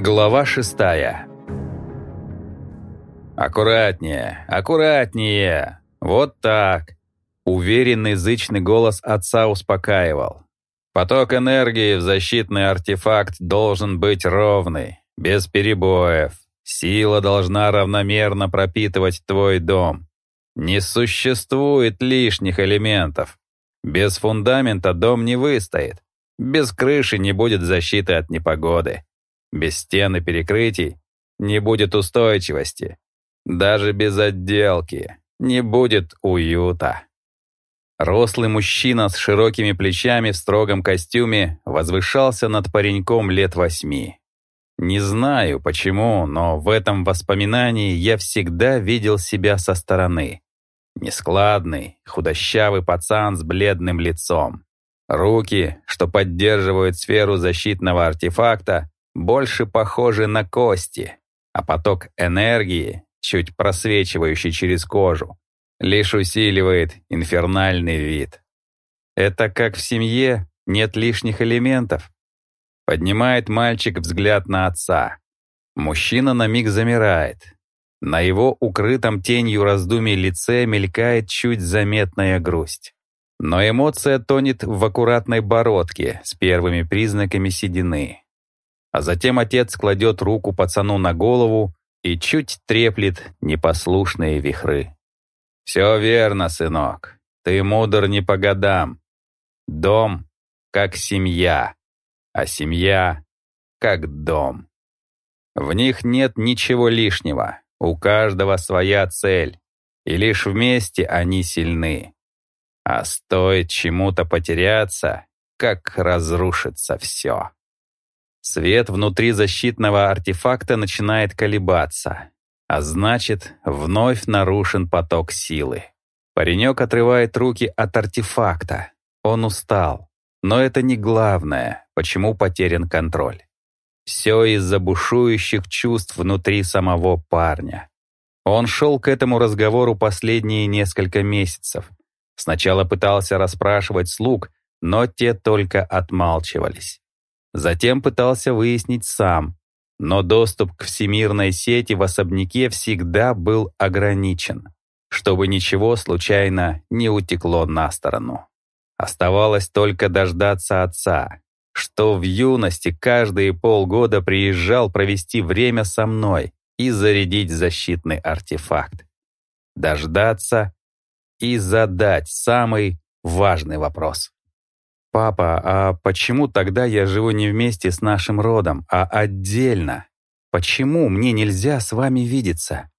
Глава шестая. «Аккуратнее, аккуратнее! Вот так!» Уверенный зычный голос отца успокаивал. «Поток энергии в защитный артефакт должен быть ровный, без перебоев. Сила должна равномерно пропитывать твой дом. Не существует лишних элементов. Без фундамента дом не выстоит. Без крыши не будет защиты от непогоды. Без стен и перекрытий не будет устойчивости. Даже без отделки не будет уюта. Рослый мужчина с широкими плечами в строгом костюме возвышался над пареньком лет восьми. Не знаю почему, но в этом воспоминании я всегда видел себя со стороны. Нескладный, худощавый пацан с бледным лицом. Руки, что поддерживают сферу защитного артефакта, больше похожи на кости, а поток энергии, чуть просвечивающий через кожу, лишь усиливает инфернальный вид. Это как в семье нет лишних элементов. Поднимает мальчик взгляд на отца. Мужчина на миг замирает. На его укрытом тенью раздумий лице мелькает чуть заметная грусть. Но эмоция тонет в аккуратной бородке с первыми признаками седины. А затем отец кладет руку пацану на голову и чуть треплет непослушные вихры. «Все верно, сынок. Ты мудр не по годам. Дом — как семья а семья — как дом. В них нет ничего лишнего, у каждого своя цель, и лишь вместе они сильны. А стоит чему-то потеряться, как разрушится все. Свет внутри защитного артефакта начинает колебаться, а значит, вновь нарушен поток силы. Паренек отрывает руки от артефакта. Он устал. Но это не главное, почему потерян контроль. Все из-за бушующих чувств внутри самого парня. Он шел к этому разговору последние несколько месяцев. Сначала пытался расспрашивать слуг, но те только отмалчивались. Затем пытался выяснить сам, но доступ к всемирной сети в особняке всегда был ограничен, чтобы ничего случайно не утекло на сторону. Оставалось только дождаться отца, что в юности каждые полгода приезжал провести время со мной и зарядить защитный артефакт. Дождаться и задать самый важный вопрос. «Папа, а почему тогда я живу не вместе с нашим родом, а отдельно? Почему мне нельзя с вами видеться?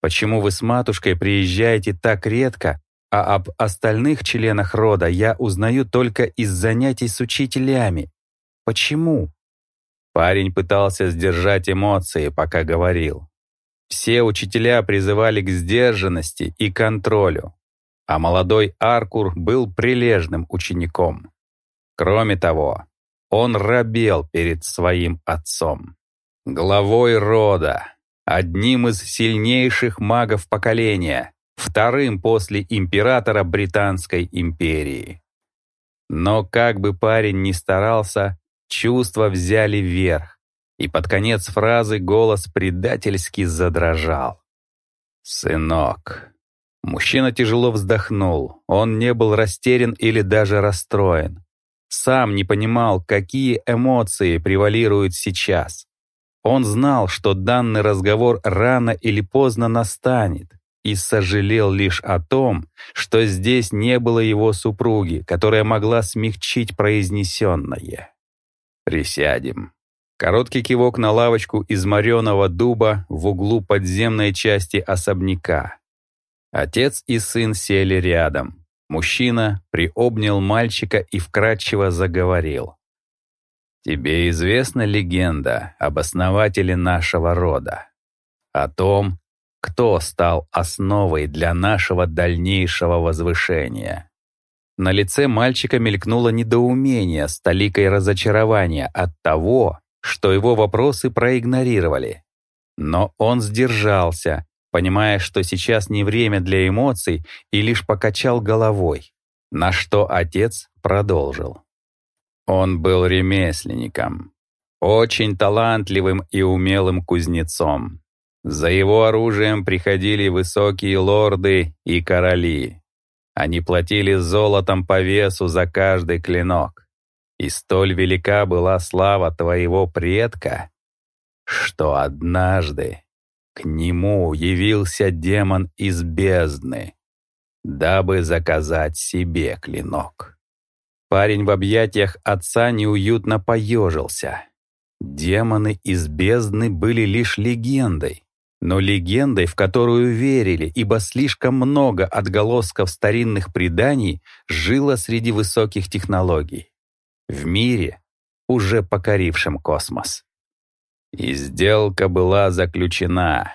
Почему вы с матушкой приезжаете так редко, а об остальных членах рода я узнаю только из занятий с учителями. Почему? Парень пытался сдержать эмоции, пока говорил. Все учителя призывали к сдержанности и контролю, а молодой Аркур был прилежным учеником. Кроме того, он робел перед своим отцом, главой рода, одним из сильнейших магов поколения, вторым после императора Британской империи. Но как бы парень ни старался, чувства взяли верх, и под конец фразы голос предательски задрожал. «Сынок». Мужчина тяжело вздохнул, он не был растерян или даже расстроен. Сам не понимал, какие эмоции превалируют сейчас. Он знал, что данный разговор рано или поздно настанет, и сожалел лишь о том, что здесь не было его супруги, которая могла смягчить произнесенное. «Присядем». Короткий кивок на лавочку из мореного дуба в углу подземной части особняка. Отец и сын сели рядом. Мужчина приобнял мальчика и вкратчиво заговорил. «Тебе известна легенда об основателе нашего рода? О том, кто стал основой для нашего дальнейшего возвышения. На лице мальчика мелькнуло недоумение с толикой разочарования от того, что его вопросы проигнорировали. Но он сдержался, понимая, что сейчас не время для эмоций, и лишь покачал головой, на что отец продолжил. Он был ремесленником. очень талантливым и умелым кузнецом. За его оружием приходили высокие лорды и короли. Они платили золотом по весу за каждый клинок. И столь велика была слава твоего предка, что однажды к нему явился демон из бездны, дабы заказать себе клинок. Парень в объятиях отца неуютно поежился. Демоны из бездны были лишь легендой, но легендой, в которую верили, ибо слишком много отголосков старинных преданий жило среди высоких технологий. В мире, уже покорившем космос. И сделка была заключена.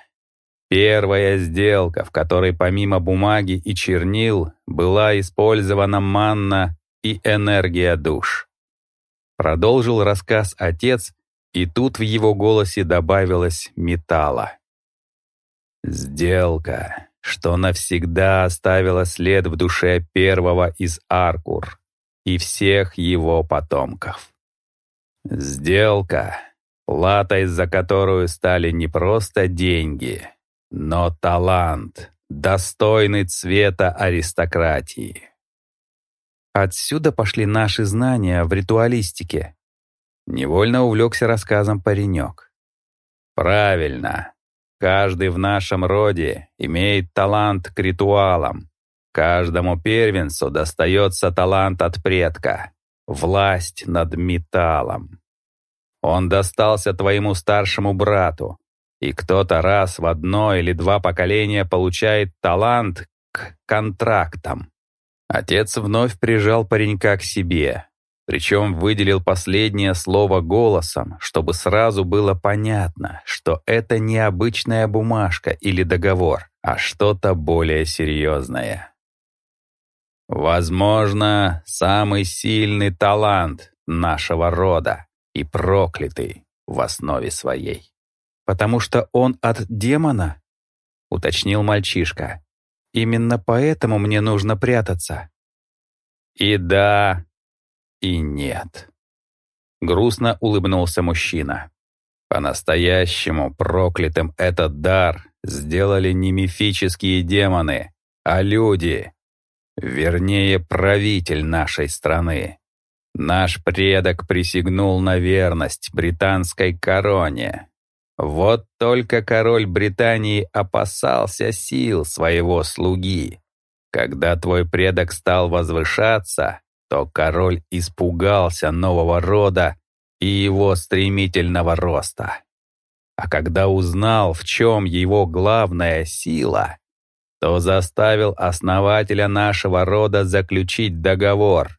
Первая сделка, в которой помимо бумаги и чернил была использована манна и энергия душ. Продолжил рассказ отец, и тут в его голосе добавилось металла. Сделка, что навсегда оставила след в душе первого из Аркур и всех его потомков. Сделка, платой за которую стали не просто деньги, но талант, достойный цвета аристократии. Отсюда пошли наши знания в ритуалистике. Невольно увлекся рассказом паренек. Правильно. Каждый в нашем роде имеет талант к ритуалам. Каждому первенцу достается талант от предка. Власть над металлом. Он достался твоему старшему брату, и кто-то раз в одно или два поколения получает талант к контрактам. Отец вновь прижал паренька к себе, причем выделил последнее слово голосом, чтобы сразу было понятно, что это не обычная бумажка или договор, а что-то более серьезное. Возможно, самый сильный талант нашего рода и проклятый в основе своей. «Потому что он от демона?» — уточнил мальчишка. Именно поэтому мне нужно прятаться. И да, и нет. Грустно улыбнулся мужчина. По-настоящему проклятым этот дар сделали не мифические демоны, а люди. Вернее, правитель нашей страны. Наш предок присягнул на верность британской короне, вот только король Британии опасался сил своего слуги. Когда твой предок стал возвышаться, то король испугался нового рода и его стремительного роста. А когда узнал, в чем его главная сила, то заставил основателя нашего рода заключить договор,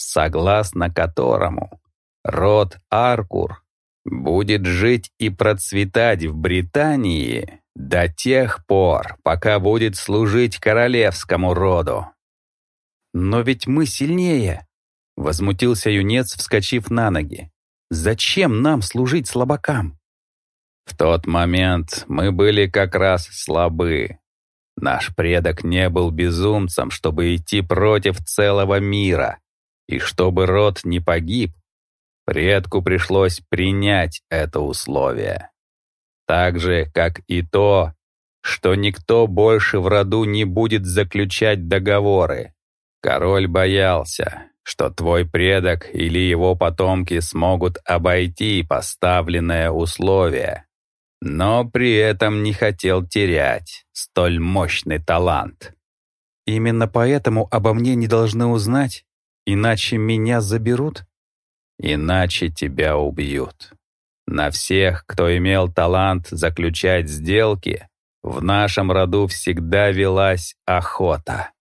согласно которому род Аркур будет жить и процветать в Британии до тех пор, пока будет служить королевскому роду. «Но ведь мы сильнее!» — возмутился юнец, вскочив на ноги. «Зачем нам служить слабакам?» В тот момент мы были как раз слабы. Наш предок не был безумцем, чтобы идти против целого мира. И чтобы род не погиб, Предку пришлось принять это условие. Так же, как и то, что никто больше в роду не будет заключать договоры. Король боялся, что твой предок или его потомки смогут обойти поставленное условие, но при этом не хотел терять столь мощный талант. Именно поэтому обо мне не должны узнать, иначе меня заберут? Иначе тебя убьют. На всех, кто имел талант заключать сделки, в нашем роду всегда велась охота.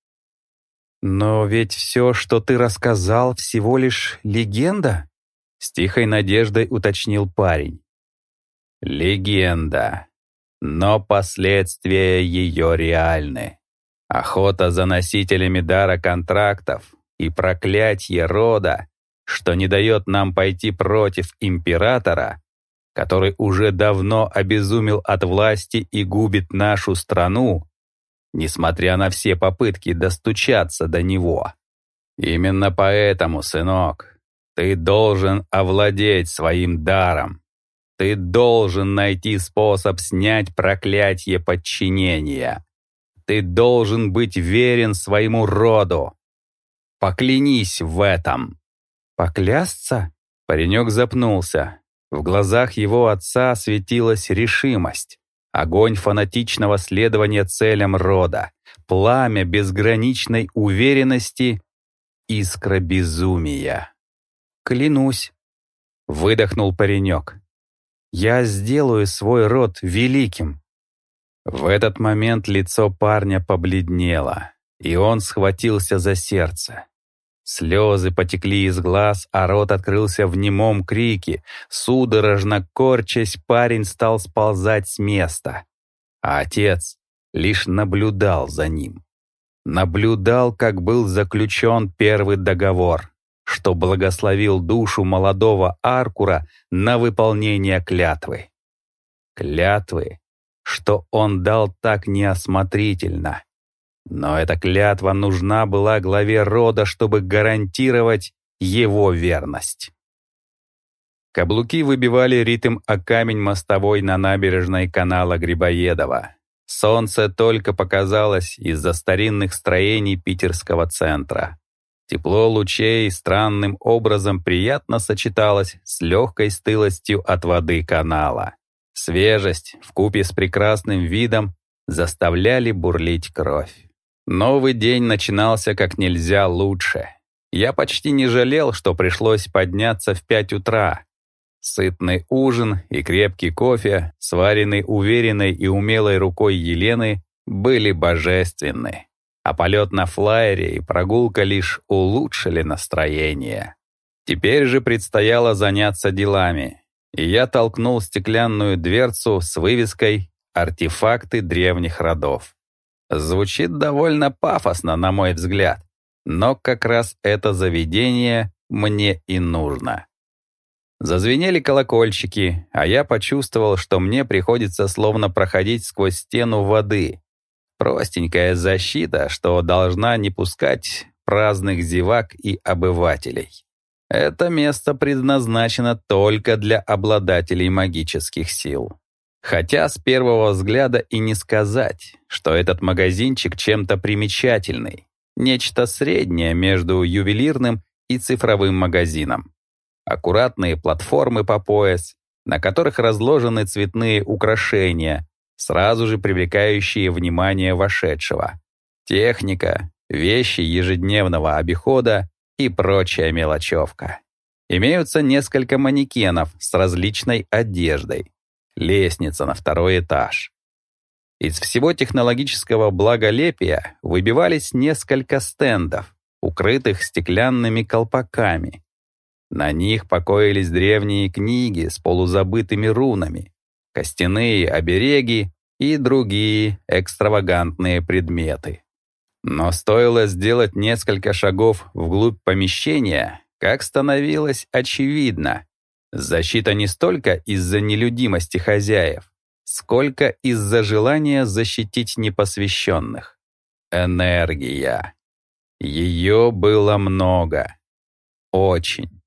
«Но ведь все, что ты рассказал, всего лишь легенда?» С тихой надеждой уточнил парень. «Легенда. Но последствия ее реальны. Охота за носителями дара контрактов и проклятие рода что не дает нам пойти против императора, который уже давно обезумел от власти и губит нашу страну, несмотря на все попытки достучаться до него. Именно поэтому, сынок, Ты должен овладеть своим даром. Ты должен найти способ снять проклятие подчинения. Ты должен быть верен своему роду. Поклянись в этом. Поклясться? Паренек запнулся. В глазах его отца светилась решимость. Огонь фанатичного следования целям рода. Пламя безграничной уверенности. Искра безумия. «Клянусь», — выдохнул паренек. «Я сделаю свой род великим». В этот момент лицо парня побледнело, и он схватился за сердце. Слезы потекли из глаз, а рот открылся в немом крике. Судорожно корчась, парень стал сползать с места. А отец лишь наблюдал за ним. Наблюдал, как был заключен первый договор что благословил душу молодого Аркура на выполнение клятвы. Клятвы, что он дал так неосмотрительно. Но эта клятва нужна была главе рода, чтобы гарантировать его верность. Каблуки выбивали ритм о камень мостовой на набережной канала Грибоедова. Солнце только показалось из-за старинных строений питерского центра. Тепло лучей странным образом приятно сочеталось с легкой стылостью от воды канала. Свежесть вкупе с прекрасным видом заставляли бурлить кровь. Новый день начинался как нельзя лучше. Я почти не жалел, что пришлось подняться в пять утра. Сытный ужин и крепкий кофе, сваренный уверенной и умелой рукой Елены, были божественны а полет на флайере и прогулка лишь улучшили настроение. Теперь же предстояло заняться делами, и я толкнул стеклянную дверцу с вывеской «Артефакты древних родов». Звучит довольно пафосно, на мой взгляд, но как раз это заведение мне и нужно. Зазвенели колокольчики, а я почувствовал, что мне приходится словно проходить сквозь стену воды, Простенькая защита, что должна не пускать праздных зевак и обывателей. Это место предназначено только для обладателей магических сил. Хотя с первого взгляда и не сказать, что этот магазинчик чем-то примечательный. Нечто среднее между ювелирным и цифровым магазином. Аккуратные платформы по пояс, на которых разложены цветные украшения, сразу же привлекающие внимание вошедшего. Техника, вещи ежедневного обихода и прочая мелочевка. Имеются несколько манекенов с различной одеждой. Лестница на второй этаж. Из всего технологического благолепия выбивались несколько стендов, укрытых стеклянными колпаками. На них покоились древние книги с полузабытыми рунами, костяные обереги и другие экстравагантные предметы. Но стоило сделать несколько шагов вглубь помещения, как становилось очевидно. Защита не столько из-за нелюдимости хозяев, сколько из-за желания защитить непосвященных. Энергия. Ее было много. Очень.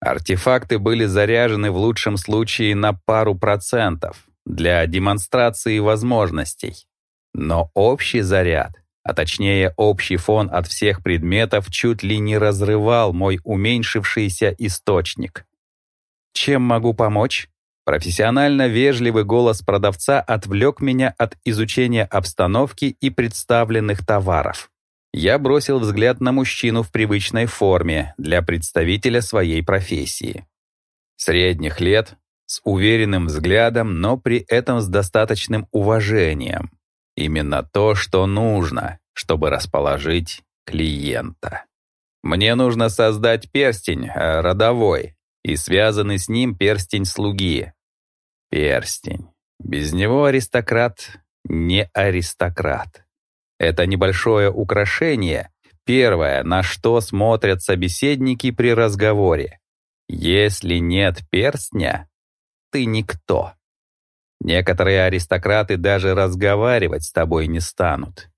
Артефакты были заряжены в лучшем случае на пару процентов для демонстрации возможностей. Но общий заряд, а точнее общий фон от всех предметов чуть ли не разрывал мой уменьшившийся источник. «Чем могу помочь?» Профессионально вежливый голос продавца отвлек меня от изучения обстановки и представленных товаров. Я бросил взгляд на мужчину в привычной форме для представителя своей профессии. Средних лет, с уверенным взглядом, но при этом с достаточным уважением. Именно то, что нужно, чтобы расположить клиента. Мне нужно создать перстень э, родовой и связанный с ним перстень слуги. Перстень. Без него аристократ не аристократ. Это небольшое украшение, первое, на что смотрят собеседники при разговоре. Если нет перстня, ты никто. Некоторые аристократы даже разговаривать с тобой не станут.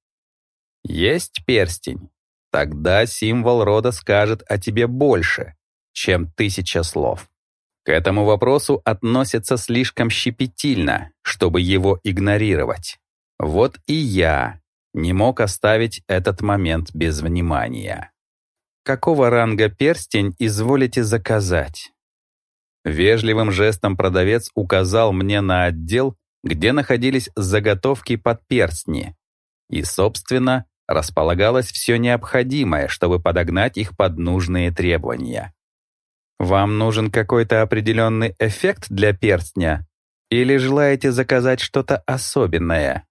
Есть перстень? Тогда символ рода скажет о тебе больше, чем тысяча слов. К этому вопросу относятся слишком щепетильно, чтобы его игнорировать. Вот и я не мог оставить этот момент без внимания. Какого ранга перстень изволите заказать? Вежливым жестом продавец указал мне на отдел, где находились заготовки под перстни. И, собственно, располагалось все необходимое, чтобы подогнать их под нужные требования. Вам нужен какой-то определенный эффект для перстня? Или желаете заказать что-то особенное?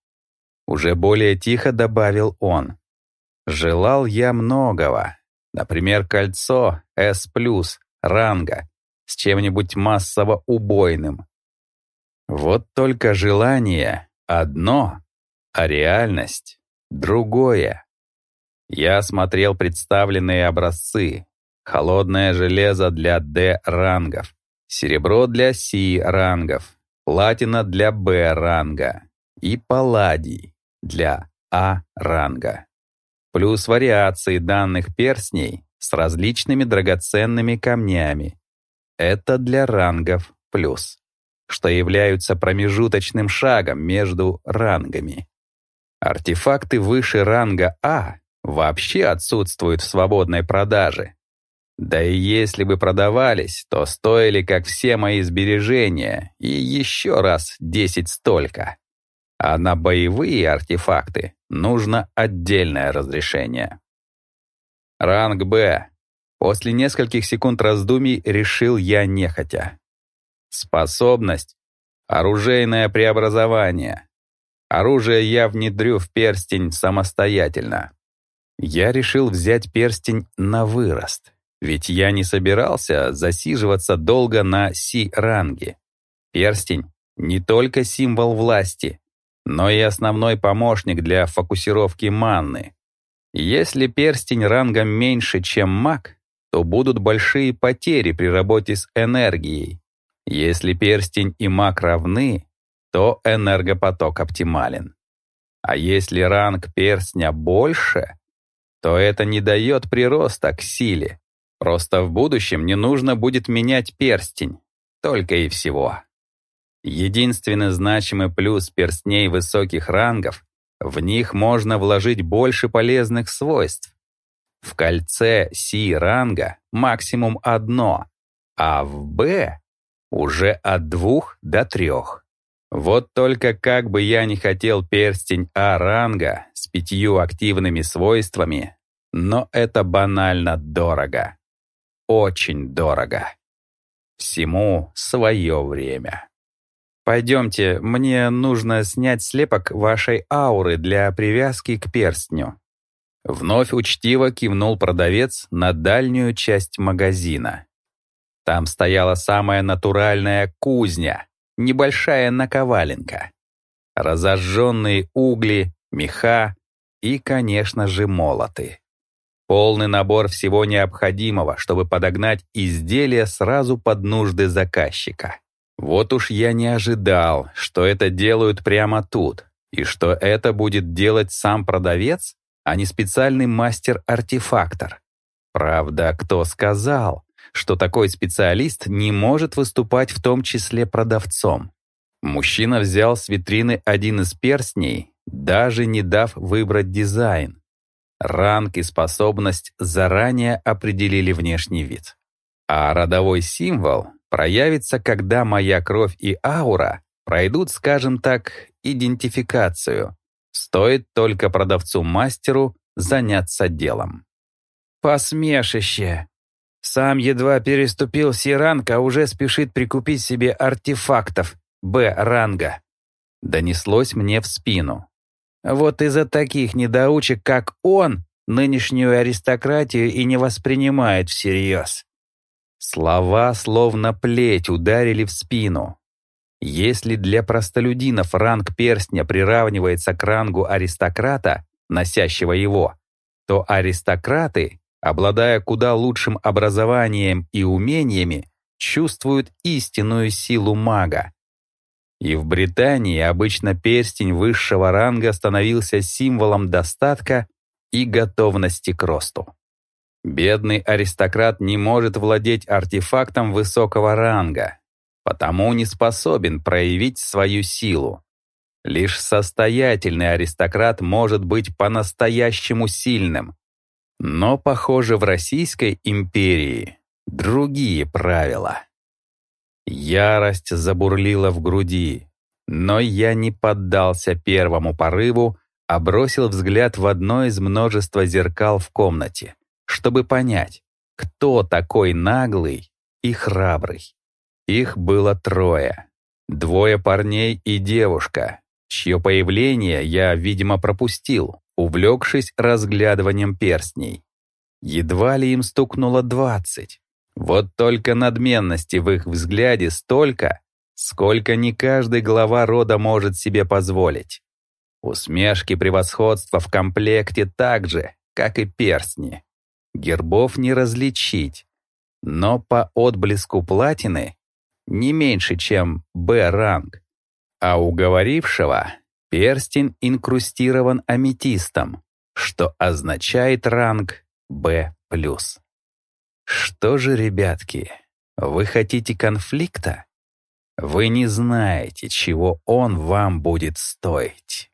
Уже более тихо добавил он. Желал я многого. Например, кольцо S+, ранга, с чем-нибудь массово убойным. Вот только желание одно, а реальность другое. Я смотрел представленные образцы. Холодное железо для D-рангов, серебро для C-рангов, платина для B-ранга и палладий для А-ранга. Плюс вариации данных перстней с различными драгоценными камнями это для рангов плюс, что являются промежуточным шагом между рангами. Артефакты выше ранга А вообще отсутствуют в свободной продаже. Да и если бы продавались, то стоили, как все мои сбережения, и еще раз десять столько. А на боевые артефакты нужно отдельное разрешение. Ранг Б После нескольких секунд раздумий решил я нехотя. Способность — оружейное преобразование. Оружие я внедрю в перстень самостоятельно. Я решил взять перстень на вырост, ведь я не собирался засиживаться долго на Си-ранге. Перстень — не только символ власти, но и основной помощник для фокусировки манны. Если перстень рангом меньше, чем маг, то будут большие потери при работе с энергией. Если перстень и маг равны, то энергопоток оптимален. А если ранг перстня больше, то это не дает прироста к силе. Просто в будущем не нужно будет менять перстень. Только и всего. Единственный значимый плюс перстней высоких рангов — в них можно вложить больше полезных свойств. В кольце Си-ранга максимум одно, а в Б уже от двух до трех. Вот только как бы я не хотел перстень А-ранга с пятью активными свойствами, но это банально дорого. Очень дорого. Всему свое время. Пойдемте, мне нужно снять слепок вашей ауры для привязки к перстню. Вновь учтиво кивнул продавец на дальнюю часть магазина. Там стояла самая натуральная кузня, небольшая наковаленка. Разожженные угли, меха и, конечно же, молоты. Полный набор всего необходимого, чтобы подогнать изделие сразу под нужды заказчика. Вот уж я не ожидал, что это делают прямо тут, и что это будет делать сам продавец а не специальный мастер-артефактор. Правда, кто сказал, что такой специалист не может выступать в том числе продавцом? Мужчина взял с витрины один из перстней, даже не дав выбрать дизайн. Ранг и способность заранее определили внешний вид. А родовой символ проявится, когда моя кровь и аура пройдут, скажем так, идентификацию, Стоит только продавцу-мастеру заняться делом. Посмешище. Сам едва переступил Си-ранг, а уже спешит прикупить себе артефактов Б-ранга. Донеслось мне в спину. Вот из-за таких недоучек, как он, нынешнюю аристократию и не воспринимает всерьез. Слова, словно плеть, ударили в спину. Если для простолюдинов ранг перстня приравнивается к рангу аристократа, носящего его, то аристократы, обладая куда лучшим образованием и умениями, чувствуют истинную силу мага. И в Британии обычно перстень высшего ранга становился символом достатка и готовности к росту. Бедный аристократ не может владеть артефактом высокого ранга, потому не способен проявить свою силу. Лишь состоятельный аристократ может быть по-настоящему сильным. Но, похоже, в Российской империи другие правила. Ярость забурлила в груди, но я не поддался первому порыву, а бросил взгляд в одно из множества зеркал в комнате, чтобы понять, кто такой наглый и храбрый. Их было трое. Двое парней и девушка, чье появление я, видимо, пропустил, увлекшись разглядыванием перстней. Едва ли им стукнуло двадцать. Вот только надменности в их взгляде столько, сколько не каждый глава рода может себе позволить. Усмешки превосходства в комплекте так же, как и перстни. Гербов не различить, но по отблеску платины не меньше, чем Б-ранг а у говорившего перстень инкрустирован аметистом, что означает ранг Б+. Что же, ребятки, вы хотите конфликта? Вы не знаете, чего он вам будет стоить.